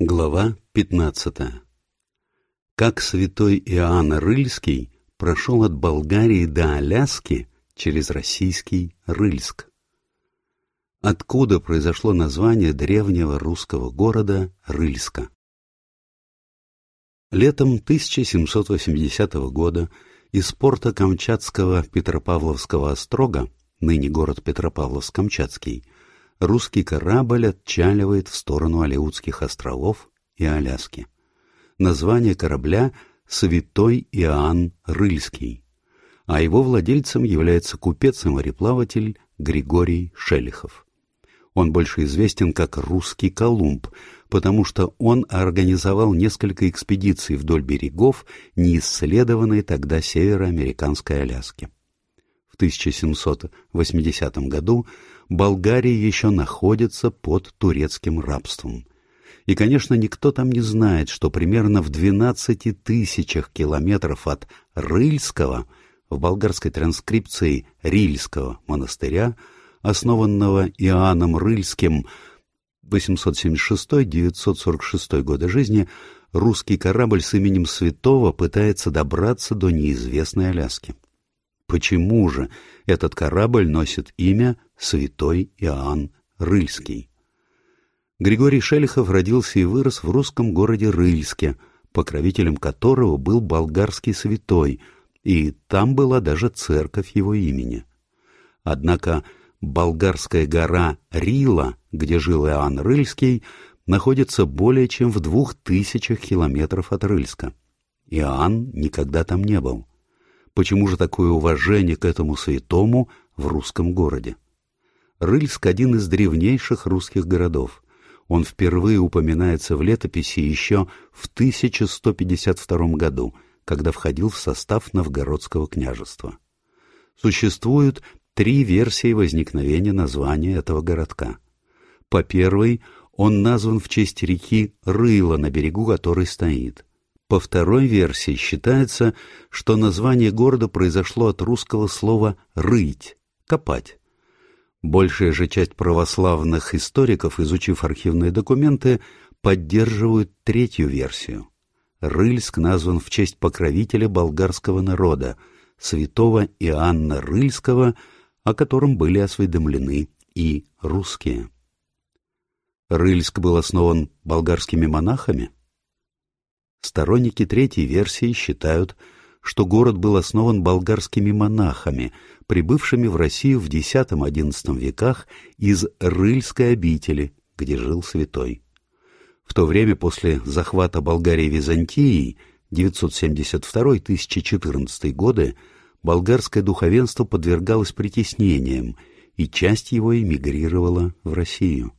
Глава 15. Как святой Иоанн Рыльский прошел от Болгарии до Аляски через российский Рыльск. Откуда произошло название древнего русского города Рыльска? Летом 1780 года из порта Камчатского Петропавловского острога, ныне город Петропавловск-Камчатский, русский корабль отчаливает в сторону Алеутских островов и Аляски. Название корабля «Святой Иоанн Рыльский», а его владельцем является купец и мореплаватель Григорий Шелихов. Он больше известен как «Русский Колумб», потому что он организовал несколько экспедиций вдоль берегов неисследованной тогда североамериканской Аляски. В 1780 году Болгария еще находится под турецким рабством. И, конечно, никто там не знает, что примерно в 12 тысячах километров от Рыльского, в болгарской транскрипции Рильского монастыря, основанного Иоанном Рыльским 876-946 года жизни, русский корабль с именем Святого пытается добраться до неизвестной Аляски. Почему же этот корабль носит имя Святой Иоанн Рыльский? Григорий Шелихов родился и вырос в русском городе Рыльске, покровителем которого был болгарский святой, и там была даже церковь его имени. Однако болгарская гора Рила, где жил Иоанн Рыльский, находится более чем в двух тысячах километров от Рыльска. Иоанн никогда там не был. Почему же такое уважение к этому святому в русском городе? Рыльск – один из древнейших русских городов. Он впервые упоминается в летописи еще в 1152 году, когда входил в состав Новгородского княжества. Существуют три версии возникновения названия этого городка. По первой, он назван в честь реки Рыла, на берегу которой стоит. По второй версии считается, что название города произошло от русского слова «рыть» — «копать». Большая же часть православных историков, изучив архивные документы, поддерживают третью версию. Рыльск назван в честь покровителя болгарского народа, святого Иоанна Рыльского, о котором были осведомлены и русские. Рыльск был основан болгарскими монахами – Сторонники третьей версии считают, что город был основан болгарскими монахами, прибывшими в Россию в X-XI веках из Рыльской обители, где жил святой. В то время после захвата Болгарии Византией 972-1014 годы болгарское духовенство подвергалось притеснениям, и часть его эмигрировала в Россию.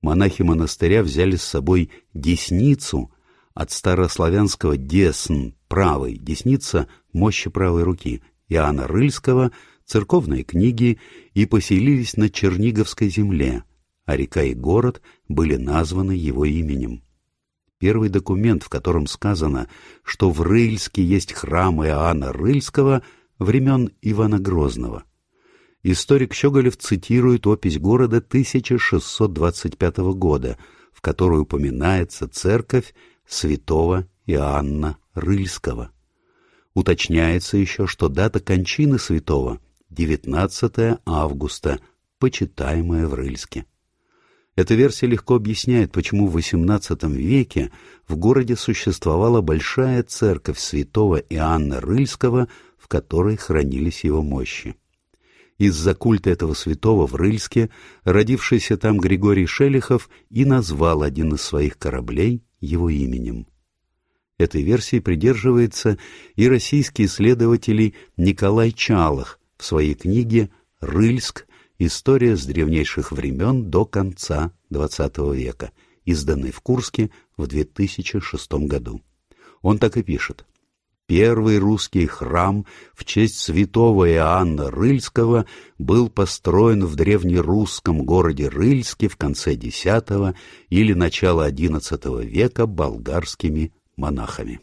Монахи монастыря взяли с собой десницу – от старославянского «десн» — правый, десница — мощи правой руки, Иоанна Рыльского, церковные книги и поселились на Черниговской земле, а река и город были названы его именем. Первый документ, в котором сказано, что в Рыльске есть храм Иоанна Рыльского времен Ивана Грозного. Историк Щеголев цитирует опись города 1625 года, в которой упоминается церковь святого Иоанна Рыльского. Уточняется еще, что дата кончины святого — 19 августа, почитаемая в Рыльске. Эта версия легко объясняет, почему в XVIII веке в городе существовала большая церковь святого Иоанна Рыльского, в которой хранились его мощи. Из-за культа этого святого в Рыльске родившийся там Григорий Шелихов и назвал один из своих кораблей его именем. Этой версии придерживается и российский исследователь Николай Чалах в своей книге «Рыльск. История с древнейших времен до конца XX века», изданной в Курске в 2006 году. Он так и пишет. Первый русский храм в честь святого Иоанна Рыльского был построен в древнерусском городе Рыльске в конце X или начало XI века болгарскими монахами.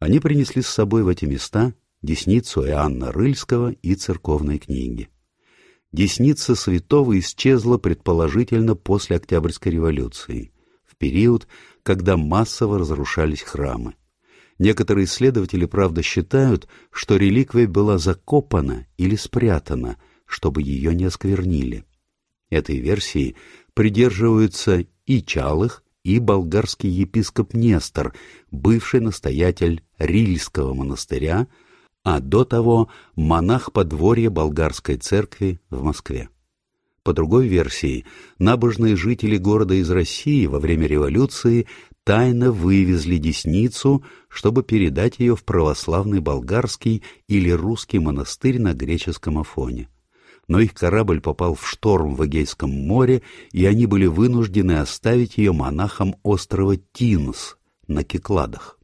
Они принесли с собой в эти места десницу Иоанна Рыльского и церковные книги. Десница святого исчезла предположительно после Октябрьской революции. В период, когда массово разрушались храмы. Некоторые исследователи, правда, считают, что реликвия была закопана или спрятана, чтобы ее не осквернили. Этой версии придерживаются и Чалых, и болгарский епископ Нестор, бывший настоятель Рильского монастыря, а до того монах подворья болгарской церкви в Москве. По другой версии, набожные жители города из России во время революции тайно вывезли десницу, чтобы передать ее в православный болгарский или русский монастырь на греческом Афоне. Но их корабль попал в шторм в Эгейском море, и они были вынуждены оставить ее монахам острова Тинс на Кекладах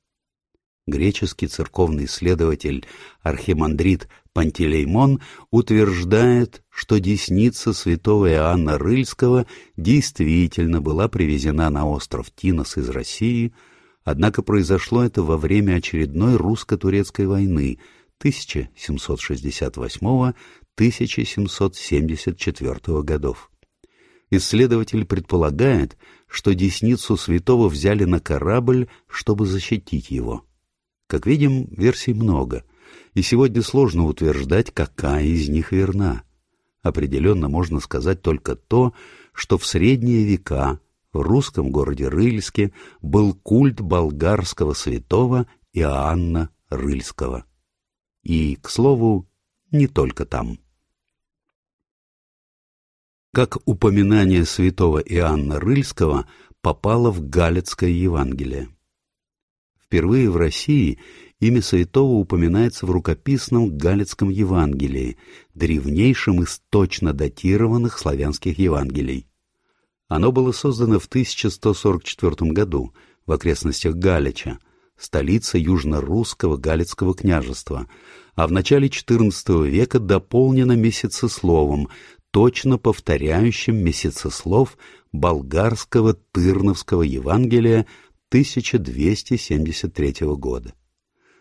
греческий церковный исследователь архимандрит Пантелеймон утверждает, что десница святого Иоанна Рыльского действительно была привезена на остров Тинос из России, однако произошло это во время очередной русско-турецкой войны 1768-1774 годов. Исследователь предполагает, что десницу святого взяли на корабль, чтобы защитить его. Как видим, версий много, и сегодня сложно утверждать, какая из них верна. Определенно можно сказать только то, что в средние века в русском городе Рыльске был культ болгарского святого Иоанна Рыльского. И, к слову, не только там. Как упоминание святого Иоанна Рыльского попало в Галицкое Евангелие. Впервые в России имя святого упоминается в рукописном Галицком Евангелии, древнейшем из точно датированных славянских Евангелий. Оно было создано в 1144 году в окрестностях Галича, столица южно-русского Галицкого княжества, а в начале XIV века дополнено месяцесловом, точно повторяющим месяцеслов болгарского Тырновского Евангелия 1273 года.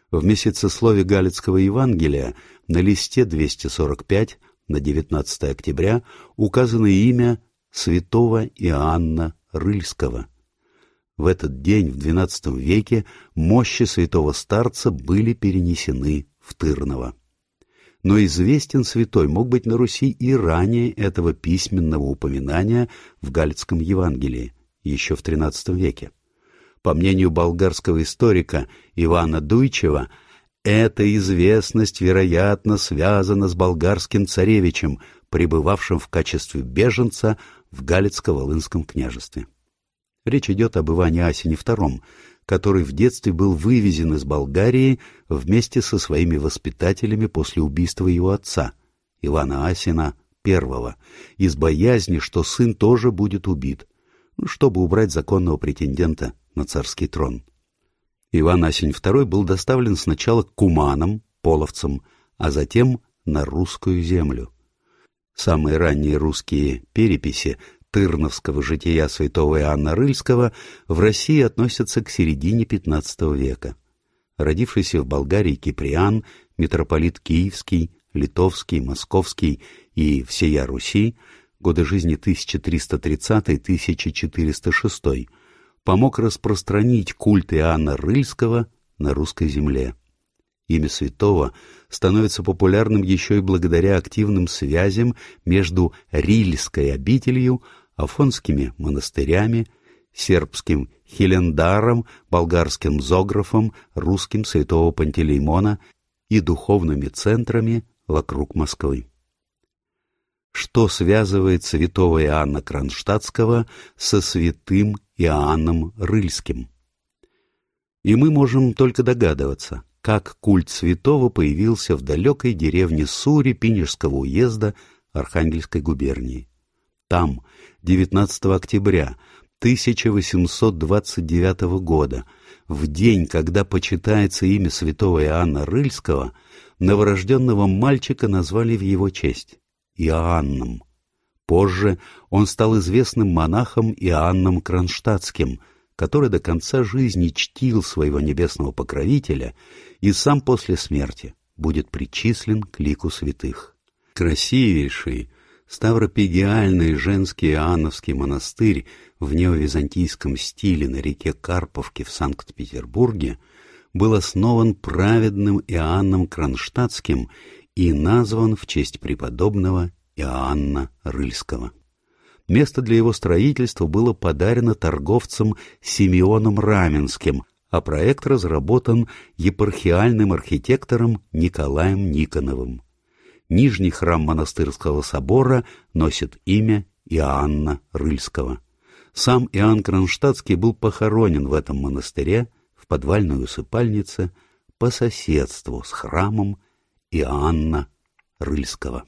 В месяцеслове Галицкого Евангелия на листе 245 на 19 октября указано имя святого Иоанна Рыльского. В этот день, в XII веке, мощи святого старца были перенесены в Тырново. Но известен святой мог быть на Руси и ранее этого письменного упоминания в Галицком Евангелии, еще в XIII веке. По мнению болгарского историка Ивана Дуйчева, эта известность, вероятно, связана с болгарским царевичем, пребывавшим в качестве беженца в Галицко-Волынском княжестве. Речь идет об Иване Асине II, который в детстве был вывезен из Болгарии вместе со своими воспитателями после убийства его отца, Ивана Асина I, из боязни, что сын тоже будет убит, чтобы убрать законного претендента на царский трон. Иван Асень II был доставлен сначала к куманам, половцам, а затем на русскую землю. Самые ранние русские переписи Тырновского жития святого Иоанна Рыльского в России относятся к середине XV века. Родившийся в Болгарии Киприан, митрополит Киевский, Литовский, Московский и всея Руси, годы жизни 1330-1406, помог распространить культ Иоанна Рыльского на русской земле. Имя святого становится популярным еще и благодаря активным связям между Рильской обителью, афонскими монастырями, сербским Хелендаром, болгарским Зографом, русским святого Пантелеймона и духовными центрами вокруг Москвы что связывает святого Иоанна Кронштадтского со святым Иоанном Рыльским. И мы можем только догадываться, как культ святого появился в далекой деревне Сури Пинежского уезда Архангельской губернии. Там, 19 октября 1829 года, в день, когда почитается имя святого Иоанна Рыльского, новорожденного мальчика назвали в его честь. Иоанном. Позже он стал известным монахом Иоанном Кронштадтским, который до конца жизни чтил своего небесного покровителя и сам после смерти будет причислен к лику святых. Красивейший, Ставропигиальный женский Иоанновский монастырь в неовизантийском стиле на реке Карповке в Санкт-Петербурге был основан праведным Иоанном Кронштадтским и назван в честь преподобного Иоанна Рыльского. Место для его строительства было подарено торговцем Симеоном Раменским, а проект разработан епархиальным архитектором Николаем Никоновым. Нижний храм монастырского собора носит имя Иоанна Рыльского. Сам Иоанн Кронштадтский был похоронен в этом монастыре в подвальной усыпальнице по соседству с храмом Иоанна Рыльского.